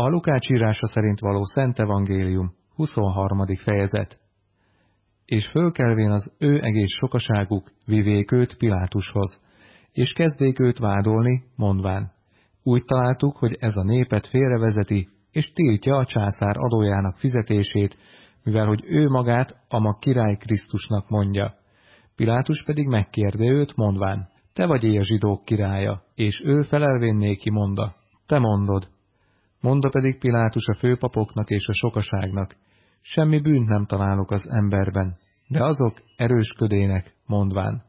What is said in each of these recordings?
A Lukács írása szerint való Szent Evangélium, 23. fejezet. És fölkelvén az ő egész sokaságuk vivék őt Pilátushoz, és kezdék őt vádolni, mondván. Úgy találtuk, hogy ez a népet félrevezeti, és tiltja a császár adójának fizetését, mivel hogy ő magát a ma király Krisztusnak mondja. Pilátus pedig megkérde őt, mondván, te vagy a zsidók királya, és ő felelvén néki monda, te mondod. Monda pedig Pilátus a főpapoknak és a sokaságnak, semmi bűnt nem találok az emberben, de azok erősködének, mondván.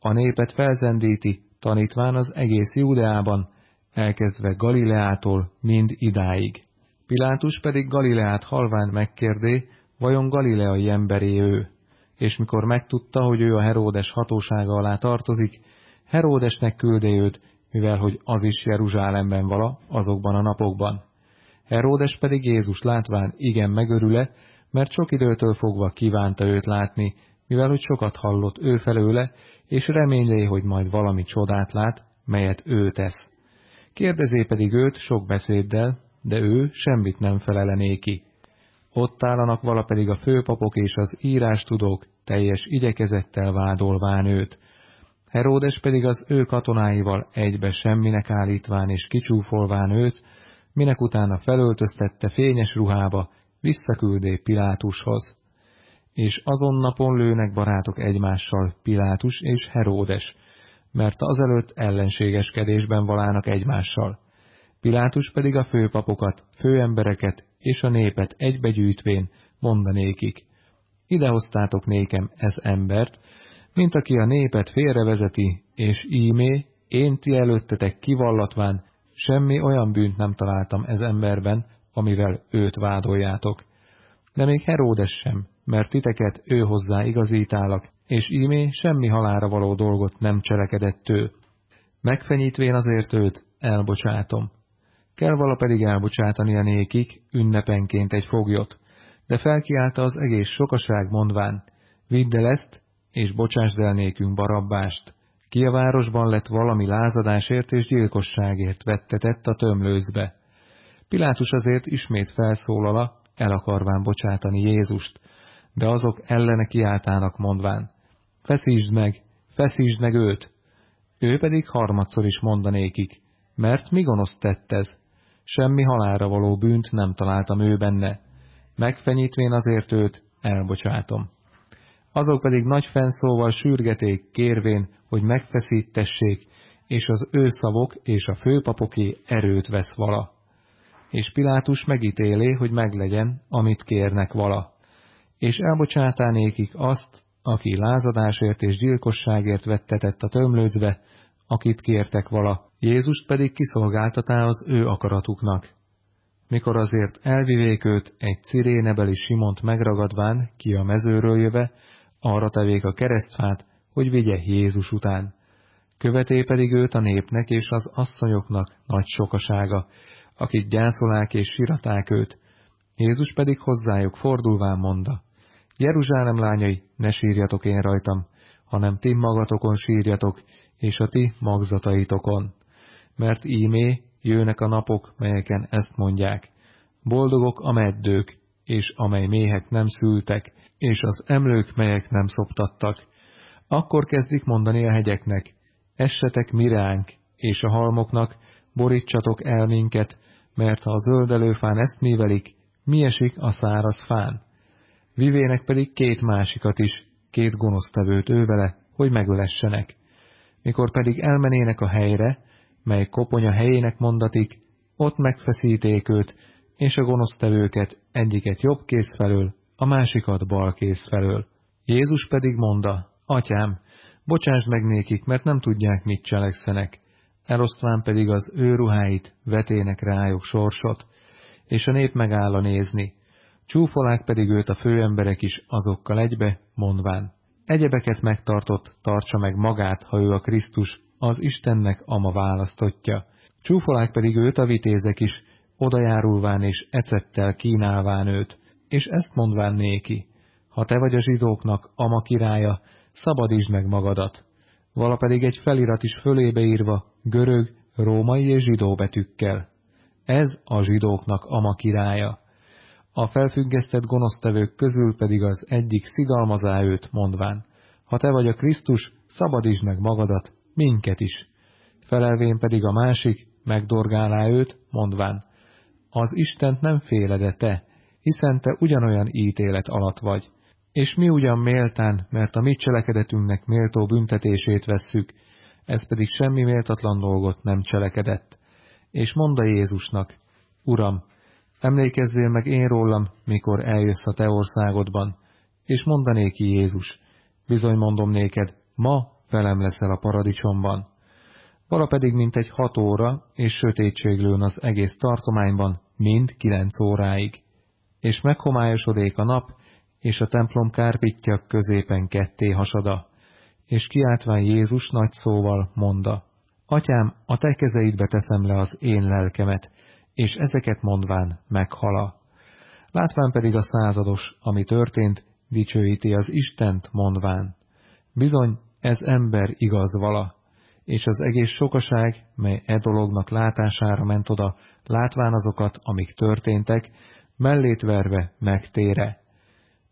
A népet felzendíti, tanítván az egész Júdeában, elkezdve Galileától mind idáig. Pilátus pedig Galileát halván megkérdé, vajon galileai emberé ő, és mikor megtudta, hogy ő a Heródes hatósága alá tartozik, Heródesnek küldé őt, mivel hogy az is Jeruzsálemben vala azokban a napokban. Heródes pedig Jézus látván igen megörüle, mert sok időtől fogva kívánta őt látni, mivel hogy sokat hallott ő felőle, és reménylé, hogy majd valami csodát lát, melyet ő tesz. Kérdezé pedig őt sok beszéddel, de ő semmit nem felelené ki. Ott állanak vala pedig a főpapok és az írástudók teljes igyekezettel vádolván őt. Heródes pedig az ő katonáival egybe semminek állítván és kicsúfolván őt, minek utána felöltöztette fényes ruhába, visszaküldé Pilátushoz. És azon napon lőnek barátok egymással Pilátus és Heródes, mert azelőtt ellenségeskedésben valának egymással. Pilátus pedig a főpapokat, főembereket és a népet egybegyűjtvén mondanékik. Idehoztátok nékem ez embert, mint aki a népet félrevezeti, és ímé, én ti előttetek kivallatván, semmi olyan bűnt nem találtam ez emberben, amivel őt vádoljátok. De még Heródes sem, mert titeket ő hozzá igazítálak, és ímé semmi halára való dolgot nem cselekedett ő. Megfenyítvén azért őt elbocsátom. Kell vala pedig elbocsátani a nékik ünnepenként egy foglyot, de felkiálta az egész sokaság mondván, vidd el ezt, és bocsásd el nékünk barabbást, ki a városban lett valami lázadásért és gyilkosságért vettetett a tömlőzbe. Pilátus azért ismét felszólala, el akarván bocsátani Jézust, de azok ellene kiáltának mondván, feszítsd meg, feszítsd meg őt. Ő pedig harmadszor is mondanékik, mert mi gonoszt tett ez? Semmi halára való bűnt nem találtam ő benne. Megfenyítvén azért őt, elbocsátom. Azok pedig nagy fenszóval sürgeték, kérvén, hogy megfeszítessék, és az ő szavok és a főpapoké erőt vesz vala. És Pilátus megítélé, hogy meglegyen, amit kérnek vala. És elbocsátánékik azt, aki lázadásért és gyilkosságért vettetett a tömlőzve, akit kértek vala, Jézust pedig kiszolgáltatá az ő akaratuknak. Mikor azért elvivék őt egy cirénebeli Simont megragadván, ki a mezőről jöve, arra tevék a keresztfát, hogy vigye Jézus után. Követé pedig őt a népnek és az asszonyoknak nagy sokasága, akik gyászolák és siraták őt. Jézus pedig hozzájuk fordulván mondta, Jeruzsálem lányai, ne sírjatok én rajtam, hanem ti magatokon sírjatok, és a ti magzataitokon. Mert ímé jönnek a napok, melyeken ezt mondják. Boldogok a meddők, és amely méhek nem szültek, és az emlők, melyek nem szoptattak. Akkor kezdik mondani a hegyeknek, essetek miránk, és a halmoknak, borítsatok el minket, mert ha a zöldelőfán ezt mivelik, mi esik a száraz fán. Vivének pedig két másikat is, két gonosztevőt ővele, hogy megölessenek. Mikor pedig elmenének a helyre, mely koponya helyének mondatik, ott megfeszíték őt, és a gonosztevőket egyiket jobb kész felől, a másikat bal kész felől. Jézus pedig mondta, Atyám, bocsásd meg nékik, mert nem tudják, mit cselekszenek. Elosztván pedig az ő ruháit vetének rájuk sorsot, és a nép megáll nézni. Csúfolák pedig őt a főemberek is azokkal egybe, mondván, egyebeket megtartott, tartsa meg magát, ha ő a Krisztus, az Istennek ama választotja. Csúfolák pedig őt a vitézek is, odajárulván és ecettel kínálván őt, és ezt mondván néki, ha te vagy a zsidóknak ama királya, szabadítsd meg magadat. Vala pedig egy felirat is fölébe írva, görög, római és zsidó betűkkel. ez a zsidóknak ama királya. A felfüggesztett gonosztevők közül pedig az egyik szidalmazá őt, mondván, ha te vagy a Krisztus, szabadítsd meg magadat, minket is. Felelvén pedig a másik megdorgálá őt, mondván, az Istent nem félede te, hiszen te ugyanolyan ítélet alatt vagy. És mi ugyan méltán, mert a mi cselekedetünknek méltó büntetését vesszük, ez pedig semmi méltatlan dolgot nem cselekedett. És mondta Jézusnak, Uram, emlékezzél meg én rólam, mikor eljössz a te országodban, és mondanéki Jézus, bizony mondom néked, ma velem leszel a paradicsomban. Vala pedig mint egy hat óra, és sötétség lőn az egész tartományban, mind kilenc óráig. És meghomályosodék a nap, és a templom kárpitja középen ketté hasada. És kiáltván Jézus nagy szóval monda, Atyám, a te kezeidbe teszem le az én lelkemet, és ezeket mondván meghala. Látván pedig a százados, ami történt, dicsőíti az Istent mondván. Bizony, ez ember igaz vala, és az egész sokaság, mely e dolognak látására ment oda, látván azokat, amik történtek, mellét verve megtére.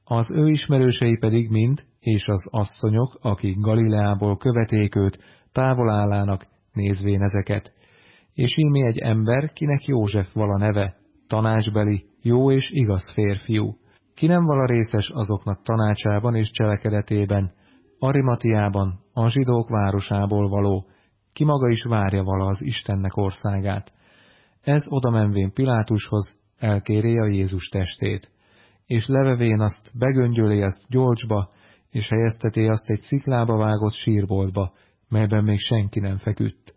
Az ő ismerősei pedig mind, és az asszonyok, akik Galileából követék őt, távol állának, nézvén ezeket. És ímé egy ember, kinek József vala neve, tanácsbeli, jó és igaz férfiú, ki nem vala részes azoknak tanácsában és cselekedetében, Arimatiában, a zsidók városából való, ki maga is várja vala az Istennek országát. Ez oda menvén Pilátushoz elkéré a Jézus testét, és levevén azt begöngyölé azt gyolcsba, és helyezteté azt egy sziklába vágott sírboltba, melyben még senki nem feküdt.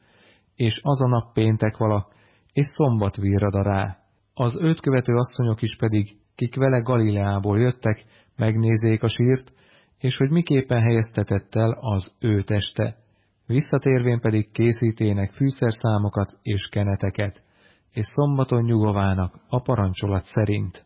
És az a nap péntek vala, és szombat virrada rá. Az őt követő asszonyok is pedig, kik vele Galileából jöttek, megnézék a sírt, és hogy miképpen helyeztetett el az ő teste. Visszatérvén pedig készítének fűszerszámokat és keneteket, és szombaton nyugovának a parancsolat szerint.